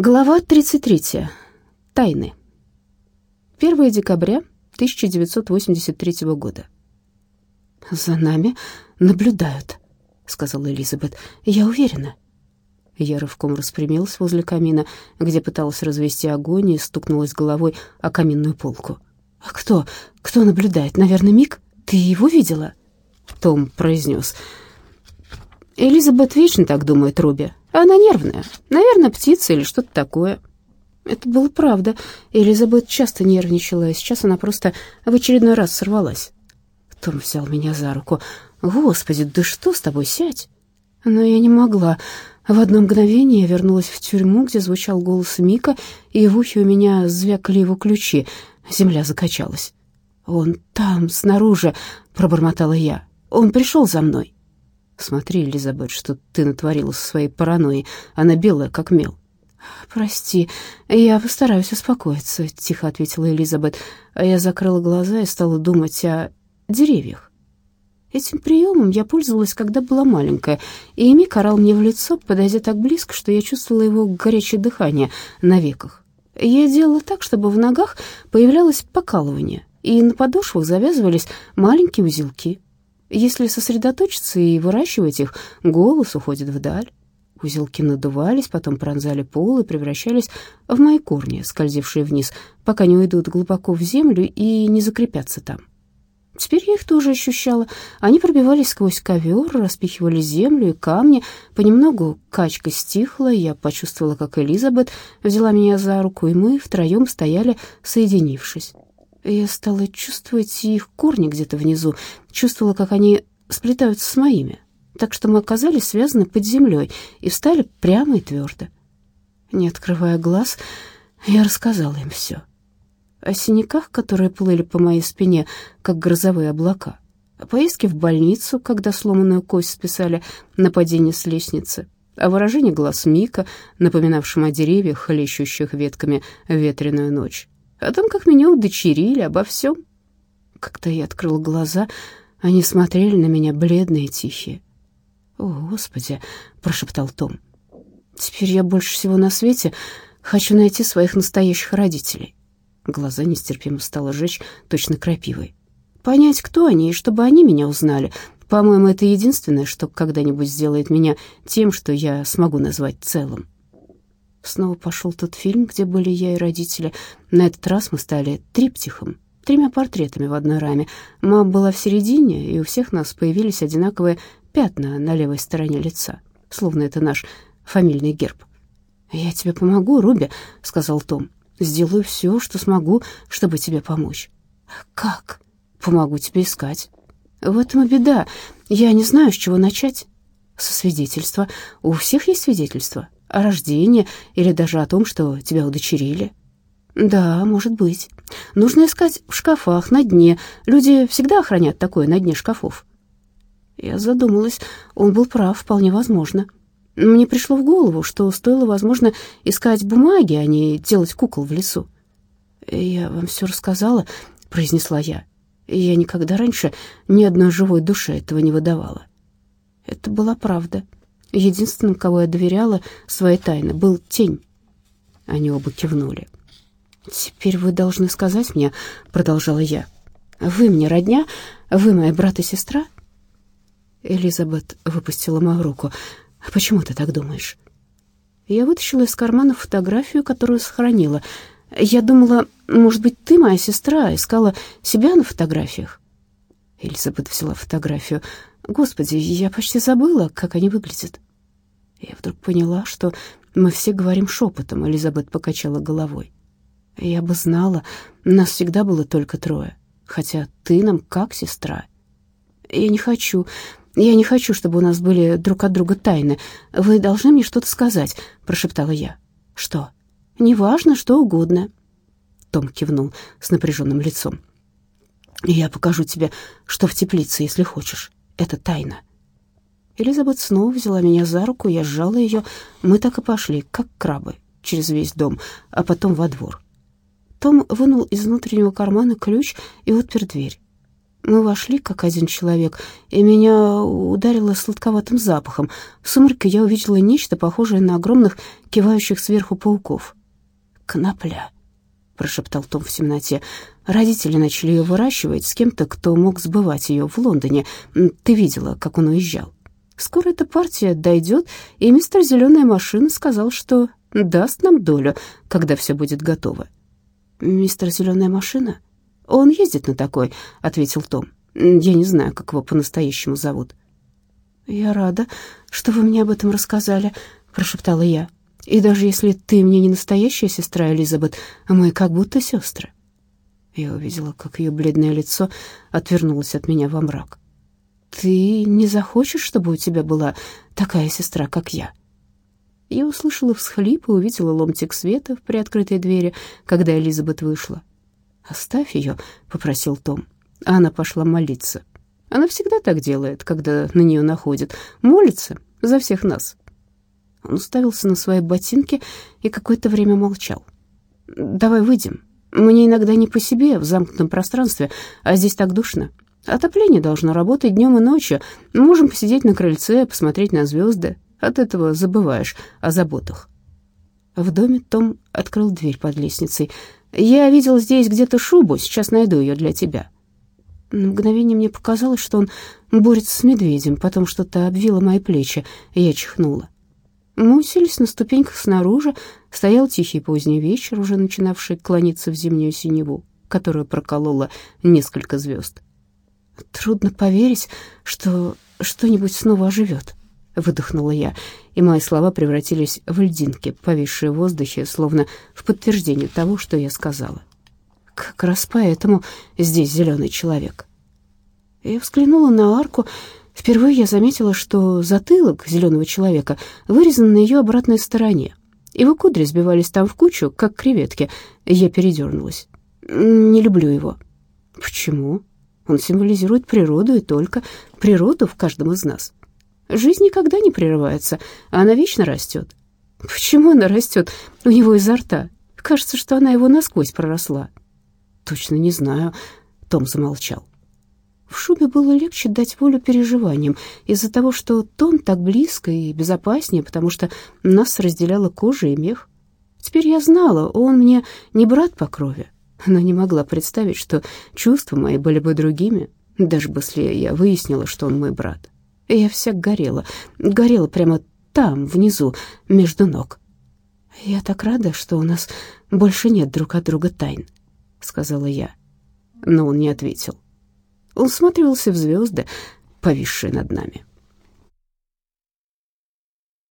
Глава 33. Тайны. 1 декабря 1983 года. «За нами наблюдают», — сказала Элизабет. «Я уверена». Я рывком распрямился возле камина, где пыталась развести огонь и стукнулась головой о каминную полку. «А кто? Кто наблюдает? Наверное, Мик? Ты его видела?» Том произнес. «Элизабет вечно так думает, Руби. Она нервная. Наверное, птица или что-то такое». Это было правда. Элизабет часто нервничала, и сейчас она просто в очередной раз сорвалась. Том взял меня за руку. «Господи, да что с тобой, сядь!» Но я не могла. В одно мгновение я вернулась в тюрьму, где звучал голос Мика, и в ухе у меня звякали его ключи. Земля закачалась. «Он там, снаружи», — пробормотала я. «Он пришел за мной». «Смотри, Элизабет, что ты натворила со своей паранойей. Она белая, как мел». «Прости, я постараюсь успокоиться», — тихо ответила Элизабет. А я закрыла глаза и стала думать о деревьях. Этим приемом я пользовалась, когда была маленькая, и Мик орал мне в лицо, подойдя так близко, что я чувствовала его горячее дыхание на веках. Я делала так, чтобы в ногах появлялось покалывание, и на подошвах завязывались маленькие узелки. Если сосредоточиться и выращивать их, голос уходит вдаль. Узелки надувались, потом пронзали пол и превращались в мои корни, скользившие вниз, пока не уйдут глубоко в землю и не закрепятся там. Теперь я их тоже ощущала. Они пробивались сквозь ковер, распихивали землю и камни. Понемногу качка стихла, я почувствовала, как Элизабет взяла меня за руку, и мы втроем стояли, соединившись. Я стала чувствовать их корни где-то внизу, чувствовала, как они сплетаются с моими, так что мы оказались связаны под землей и встали прямо и твердо. Не открывая глаз, я рассказала им все. О синяках, которые плыли по моей спине, как грозовые облака. О поездке в больницу, когда сломанную кость списали на падение с лестницы. О выражении глаз Мика, напоминавшем о деревьях, хлещущих ветками ветреную ночь о том, как меня удочерили, обо всем. Когда я открыл глаза, они смотрели на меня бледные и тихие. «О, Господи!» — прошептал Том. «Теперь я больше всего на свете хочу найти своих настоящих родителей». Глаза нестерпимо стало жечь точно крапивой. «Понять, кто они, и чтобы они меня узнали. По-моему, это единственное, что когда-нибудь сделает меня тем, что я смогу назвать целым». Снова пошел тот фильм, где были я и родители. На этот раз мы стали триптихом, тремя портретами в одной раме. Мама была в середине, и у всех нас появились одинаковые пятна на левой стороне лица, словно это наш фамильный герб. «Я тебе помогу, Руби», — сказал Том. «Сделаю все, что смогу, чтобы тебе помочь». «Как?» «Помогу тебе искать». «В этом и беда. Я не знаю, с чего начать». «Со свидетельства. У всех есть свидетельства о рождении или даже о том, что тебя удочерили. Да, может быть. Нужно искать в шкафах, на дне. Люди всегда хранят такое на дне шкафов. Я задумалась. Он был прав, вполне возможно. Мне пришло в голову, что стоило, возможно, искать бумаги, а не делать кукол в лесу. «Я вам все рассказала», — произнесла я. Я никогда раньше ни одной живой душе этого не выдавала. Это была правда. Единственным, кого я доверяла своей тайны, был тень. Они оба кивнули. «Теперь вы должны сказать мне», — продолжала я, — «вы мне родня? Вы мои брат и сестра?» Элизабет выпустила мою руку. «Почему ты так думаешь?» Я вытащила из кармана фотографию, которую сохранила. Я думала, может быть, ты моя сестра, искала себя на фотографиях. Элизабет взяла фотографию. Господи, я почти забыла, как они выглядят. Я вдруг поняла, что мы все говорим шепотом, Элизабет покачала головой. Я бы знала, нас всегда было только трое, хотя ты нам как сестра. Я не хочу, я не хочу, чтобы у нас были друг от друга тайны. Вы должны мне что-то сказать, прошептала я. Что? Неважно, что угодно. Том кивнул с напряженным лицом. Я покажу тебе, что в теплице, если хочешь. Это тайна. Элизабет снова взяла меня за руку, я сжала ее. Мы так и пошли, как крабы, через весь дом, а потом во двор. Том вынул из внутреннего кармана ключ и отпер дверь. Мы вошли, как один человек, и меня ударило сладковатым запахом. В сумерке я увидела нечто похожее на огромных, кивающих сверху пауков. «Конопля», — прошептал Том в темноте. «Родители начали ее выращивать с кем-то, кто мог сбывать ее в Лондоне. Ты видела, как он уезжал. Скоро эта партия дойдет, и мистер Зеленая машина сказал, что даст нам долю, когда все будет готово». «Мистер Зеленая машина?» «Он ездит на такой», — ответил Том. «Я не знаю, как его по-настоящему зовут». «Я рада, что вы мне об этом рассказали», — прошептала я. «И даже если ты мне не настоящая сестра, Элизабет, мы как будто сестры». Я увидела, как ее бледное лицо отвернулось от меня во мрак. «Ты не захочешь, чтобы у тебя была такая сестра, как я?» Я услышала всхлип и увидела ломтик света в приоткрытой двери, когда Элизабет вышла. «Оставь ее», — попросил Том. Она пошла молиться. Она всегда так делает, когда на нее находит. Молится за всех нас. Он уставился на свои ботинки и какое-то время молчал. «Давай выйдем. Мне иногда не по себе в замкнутом пространстве, а здесь так душно. Отопление должно работать днем и ночью. Можем посидеть на крыльце, посмотреть на звезды. От этого забываешь о заботах». В доме Том открыл дверь под лестницей. Я видел здесь где-то шубу, сейчас найду ее для тебя». На мгновение мне показалось, что он борется с медведем, потом что-то обвило мои плечи, и я чихнула. Мы уселись на ступеньках снаружи, стоял тихий поздний вечер, уже начинавший клониться в зимнюю синеву, которая проколола несколько звезд. Трудно поверить, что что-нибудь снова оживет выдохнула я, и мои слова превратились в льдинки, повисшие в воздухе, словно в подтверждение того, что я сказала. Как раз поэтому здесь зеленый человек. Я взглянула на арку. Впервые я заметила, что затылок зеленого человека вырезан на ее обратной стороне. Его кудри сбивались там в кучу, как креветки. Я передернулась. Не люблю его. Почему? Он символизирует природу и только природу в каждом из нас. Жизнь никогда не прерывается, она вечно растет. Почему она растет у него изо рта? Кажется, что она его насквозь проросла. Точно не знаю. Том замолчал. В шубе было легче дать волю переживаниям из-за того, что тон так близко и безопаснее, потому что нас разделяла кожа и мех. Теперь я знала, он мне не брат по крови, но не могла представить, что чувства мои были бы другими, даже если я выяснила, что он мой брат. Я вся горела, горела прямо там, внизу, между ног. «Я так рада, что у нас больше нет друг от друга тайн», — сказала я. Но он не ответил. Он смотрелся в звезды, повисшие над нами.